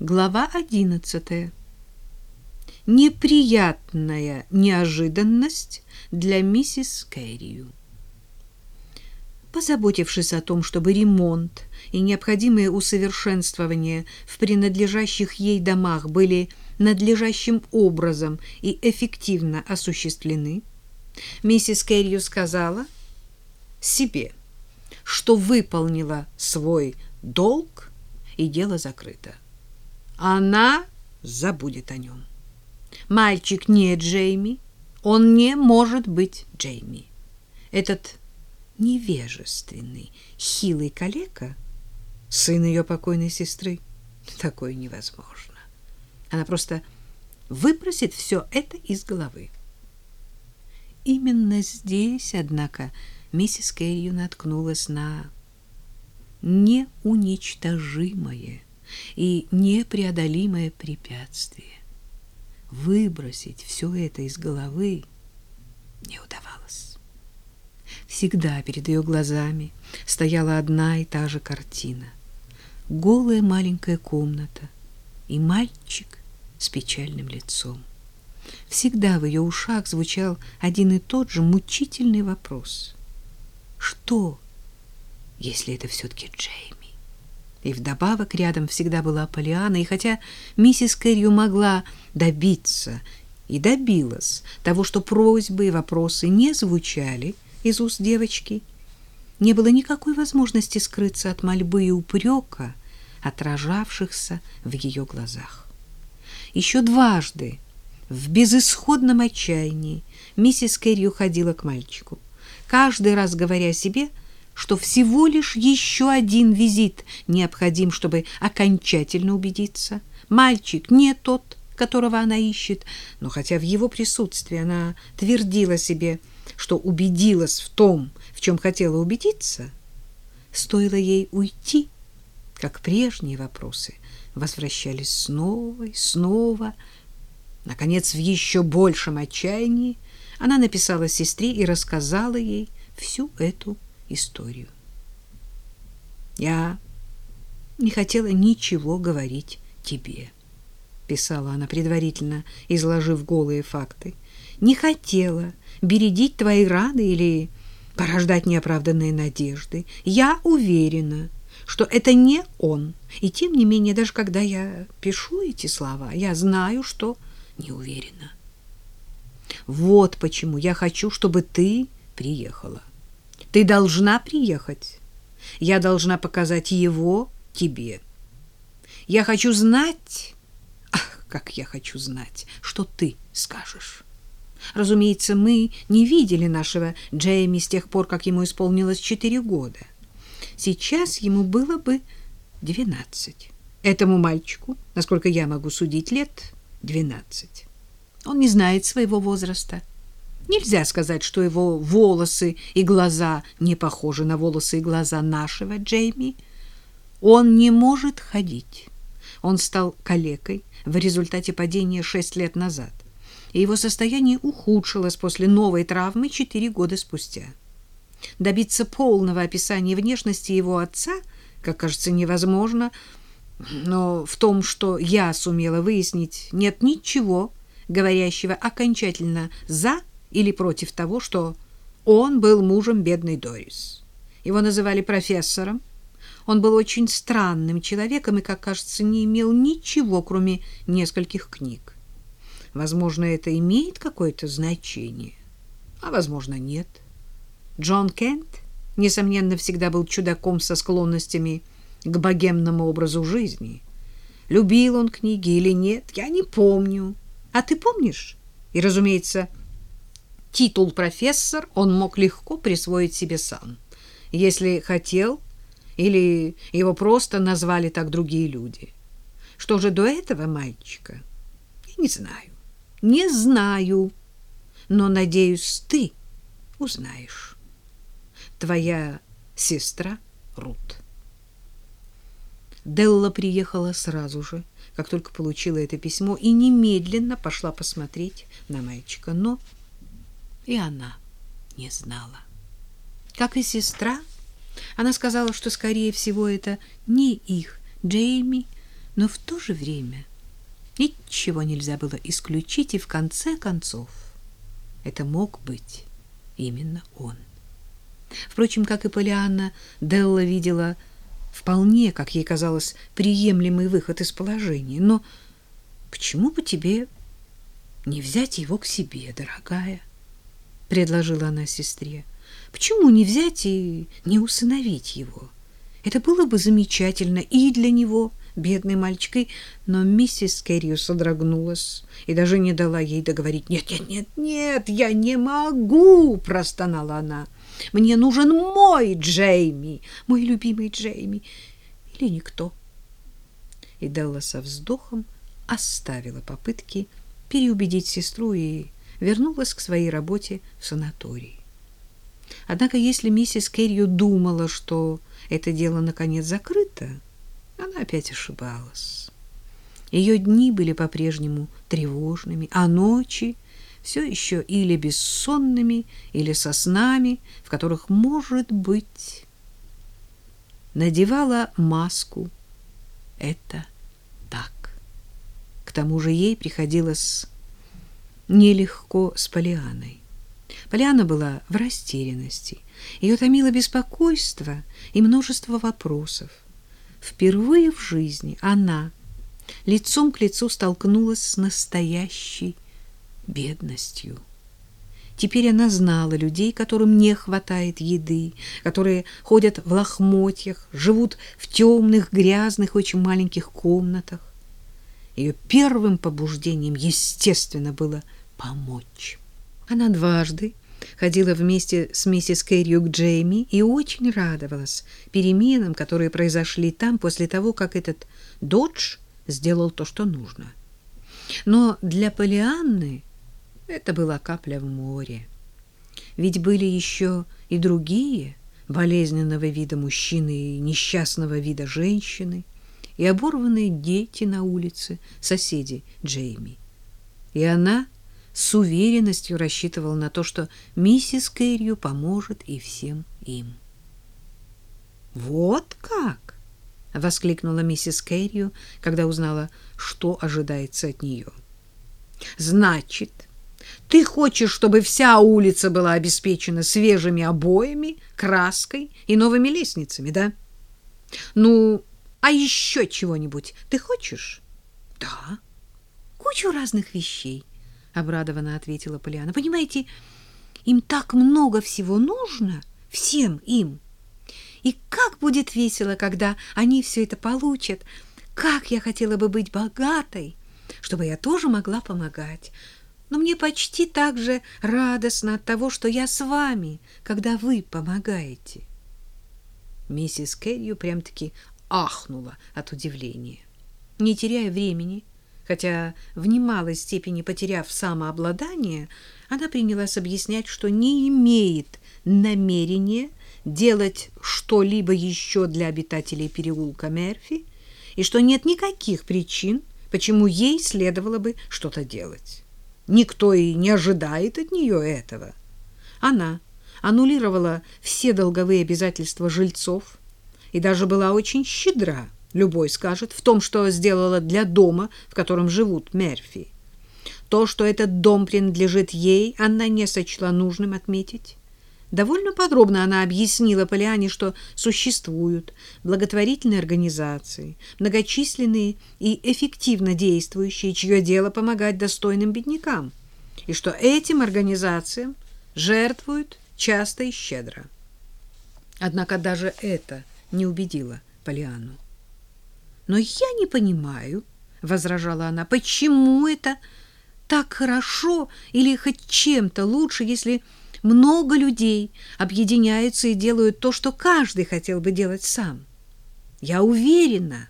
Глава одиннадцатая. Неприятная неожиданность для миссис Кэррию. Позаботившись о том, чтобы ремонт и необходимые усовершенствования в принадлежащих ей домах были надлежащим образом и эффективно осуществлены, миссис Кэррию сказала себе, что выполнила свой долг и дело закрыто она забудет о нем. Мальчик не Джейми, он не может быть Джейми. Этот невежественный, хилый калека, сын ее покойной сестры, такое невозможно. Она просто выбросит все это из головы. Именно здесь, однако, миссис Кэррию наткнулась на неуничтожимое и непреодолимое препятствие. Выбросить все это из головы не удавалось. Всегда перед ее глазами стояла одна и та же картина. Голая маленькая комната и мальчик с печальным лицом. Всегда в ее ушах звучал один и тот же мучительный вопрос. Что, если это все-таки Джейми? И вдобавок рядом всегда была Полиана, и хотя миссис Кэррию могла добиться и добилась того, что просьбы и вопросы не звучали из уст девочки, не было никакой возможности скрыться от мольбы и упрека, отражавшихся в ее глазах. Еще дважды в безысходном отчаянии миссис Кэррию ходила к мальчику, каждый раз говоря себе — что всего лишь еще один визит необходим, чтобы окончательно убедиться. Мальчик не тот, которого она ищет, но хотя в его присутствии она твердила себе, что убедилась в том, в чем хотела убедиться, стоило ей уйти, как прежние вопросы возвращались снова и снова. Наконец, в еще большем отчаянии она написала сестре и рассказала ей всю эту историю. Я не хотела ничего говорить тебе, писала она предварительно, изложив голые факты. Не хотела бередить твои раны или порождать неоправданные надежды. Я уверена, что это не он. И тем не менее, даже когда я пишу эти слова, я знаю, что не уверена. Вот почему я хочу, чтобы ты приехала. Ты должна приехать. Я должна показать его тебе. Я хочу знать, ах, как я хочу знать, что ты скажешь. Разумеется, мы не видели нашего Джейми с тех пор, как ему исполнилось четыре года. Сейчас ему было бы двенадцать. Этому мальчику, насколько я могу судить, лет двенадцать. Он не знает своего возраста. Нельзя сказать, что его волосы и глаза не похожи на волосы и глаза нашего Джейми. Он не может ходить. Он стал калекой в результате падения шесть лет назад, и его состояние ухудшилось после новой травмы четыре года спустя. Добиться полного описания внешности его отца, как кажется, невозможно, но в том, что я сумела выяснить, нет ничего, говорящего окончательно «за» или против того, что он был мужем бедной Дорис. Его называли профессором. Он был очень странным человеком и, как кажется, не имел ничего, кроме нескольких книг. Возможно, это имеет какое-то значение, а возможно, нет. Джон Кент, несомненно, всегда был чудаком со склонностями к богемному образу жизни. Любил он книги или нет, я не помню. А ты помнишь? И, разумеется, Титул профессор он мог легко присвоить себе сам, если хотел, или его просто назвали так другие люди. Что же до этого мальчика? Я не знаю. Не знаю. Но, надеюсь, ты узнаешь. Твоя сестра Рут. Делла приехала сразу же, как только получила это письмо, и немедленно пошла посмотреть на мальчика. Но и она не знала. Как и сестра, она сказала, что, скорее всего, это не их Джейми, Но в то же время ничего нельзя было исключить, и в конце концов это мог быть именно он. Впрочем, как и Полианна, Делла видела вполне, как ей казалось, приемлемый выход из положения. Но почему бы тебе не взять его к себе, дорогая? Предложила она сестре. Почему не взять и не усыновить его? Это было бы замечательно и для него, бедной мальчикой, но миссис Кэррио содрогнулась и даже не дала ей договорить. «Нет, нет, нет, нет, я не могу!» — простонала она. «Мне нужен мой Джейми, мой любимый Джейми, или никто». И Делла со вздохом оставила попытки переубедить сестру и вернулась к своей работе в санатории. Однако, если миссис Керрию думала, что это дело наконец закрыто, она опять ошибалась. Ее дни были по-прежнему тревожными, а ночи все еще или бессонными, или со снами, в которых, может быть, надевала маску. Это так. К тому же ей приходилось нелегко с Полианой. Полиана была в растерянности. Ее томило беспокойство и множество вопросов. Впервые в жизни она лицом к лицу столкнулась с настоящей бедностью. Теперь она знала людей, которым не хватает еды, которые ходят в лохмотьях, живут в темных, грязных, очень маленьких комнатах. Ее первым побуждением, естественно, было помочь. Она дважды ходила вместе с миссис Кэррию к Джейми и очень радовалась переменам, которые произошли там после того, как этот Додж сделал то, что нужно. Но для Полианны это была капля в море. Ведь были еще и другие болезненного вида мужчины и несчастного вида женщины, и оборванные дети на улице, соседи Джейми. И она с уверенностью рассчитывал на то, что миссис Кэррию поможет и всем им. «Вот как!» — воскликнула миссис Кэррию, когда узнала, что ожидается от нее. «Значит, ты хочешь, чтобы вся улица была обеспечена свежими обоями, краской и новыми лестницами, да? Ну, а еще чего-нибудь ты хочешь?» «Да, кучу разных вещей обрадованно ответила Полиана. Понимаете, им так много всего нужно, всем им. И как будет весело, когда они все это получат. Как я хотела бы быть богатой, чтобы я тоже могла помогать. Но мне почти так же радостно от того, что я с вами, когда вы помогаете. Миссис Кэррию прям-таки ахнула от удивления. Не теряя времени, Хотя в немалой степени потеряв самообладание, она принялась объяснять, что не имеет намерения делать что-либо еще для обитателей переулка Мерфи и что нет никаких причин, почему ей следовало бы что-то делать. Никто и не ожидает от нее этого. Она аннулировала все долговые обязательства жильцов и даже была очень щедра любой скажет, в том, что сделала для дома, в котором живут Мерфи. То, что этот дом принадлежит ей, она не сочла нужным отметить. Довольно подробно она объяснила Полиане, что существуют благотворительные организации, многочисленные и эффективно действующие, чье дело помогать достойным беднякам, и что этим организациям жертвуют часто и щедро. Однако даже это не убедило Полианну. Но я не понимаю, возражала она. Почему это так хорошо или хоть чем-то лучше, если много людей объединяются и делают то, что каждый хотел бы делать сам? Я уверена,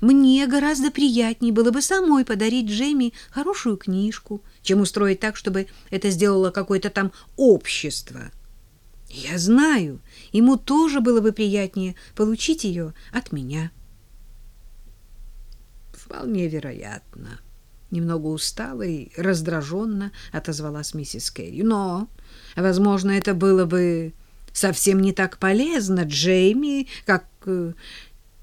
мне гораздо приятнее было бы самой подарить Джейми хорошую книжку, чем устроить так, чтобы это сделало какое-то там общество. Я знаю, ему тоже было бы приятнее получить ее от меня. Вполне вероятно. Немного устала и раздраженно отозвалась миссис Керри. Но, возможно, это было бы совсем не так полезно Джейми, как... Э,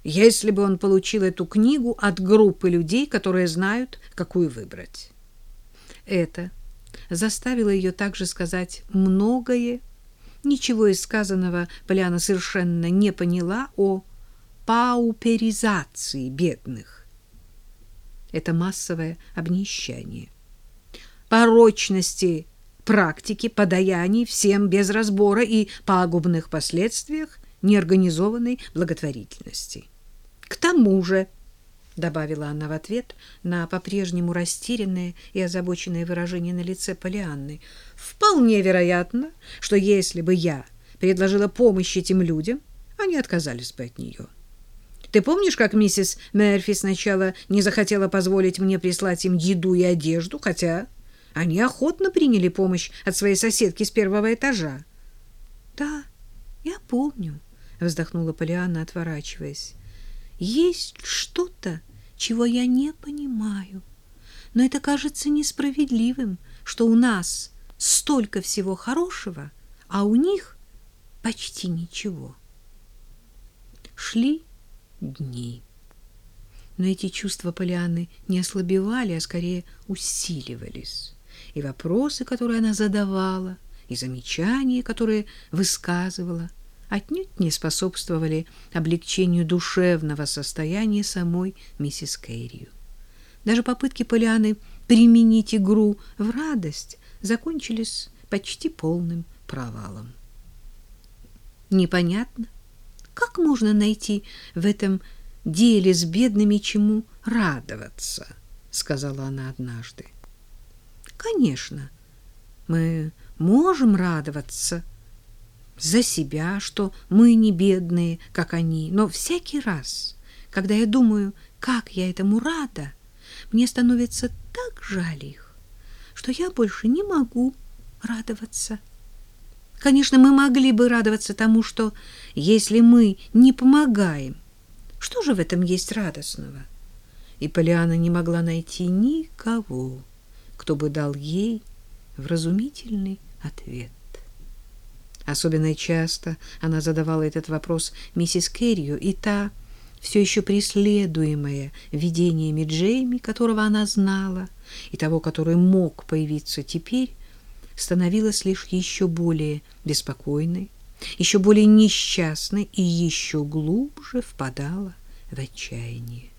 если бы он получил эту книгу от группы людей, которые знают, какую выбрать. Это заставило ее также сказать многое. Ничего из сказанного Поляна совершенно не поняла о пауперизации бедных. Это массовое обнищание. Порочности практики подаяний всем без разбора и пагубных последствиях неорганизованной благотворительности. К тому же, добавила она в ответ на по-прежнему растерянное и озабоченное выражение на лице Полианны, вполне вероятно, что если бы я предложила помощь этим людям, они отказались бы от нее. Ты помнишь, как миссис Мерфи сначала не захотела позволить мне прислать им еду и одежду, хотя они охотно приняли помощь от своей соседки с первого этажа? Да, я помню, вздохнула Полианна, отворачиваясь. Есть что-то, чего я не понимаю. Но это кажется несправедливым, что у нас столько всего хорошего, а у них почти ничего. Шли дни. Но эти чувства Полианы не ослабевали, а скорее усиливались. И вопросы, которые она задавала, и замечания, которые высказывала, отнюдь не способствовали облегчению душевного состояния самой миссис Кэррию. Даже попытки Полианы применить игру в радость закончились почти полным провалом. Непонятно, как можно найти в этом деле с бедными чему радоваться, сказала она однажды. Конечно, мы можем радоваться за себя, что мы не бедные, как они, но всякий раз, когда я думаю, как я этому рада, мне становится так жаль их, что я больше не могу радоваться. Конечно, мы могли бы радоваться тому, что если мы не помогаем, что же в этом есть радостного? И Полиана не могла найти никого, кто бы дал ей вразумительный ответ. Особенно часто она задавала этот вопрос миссис Керрию, и та, все еще преследуемая видениями Джейми, которого она знала, и того, который мог появиться теперь, становилась лишь еще более беспокойной, еще более несчастной и еще глубже впадала в отчаяние.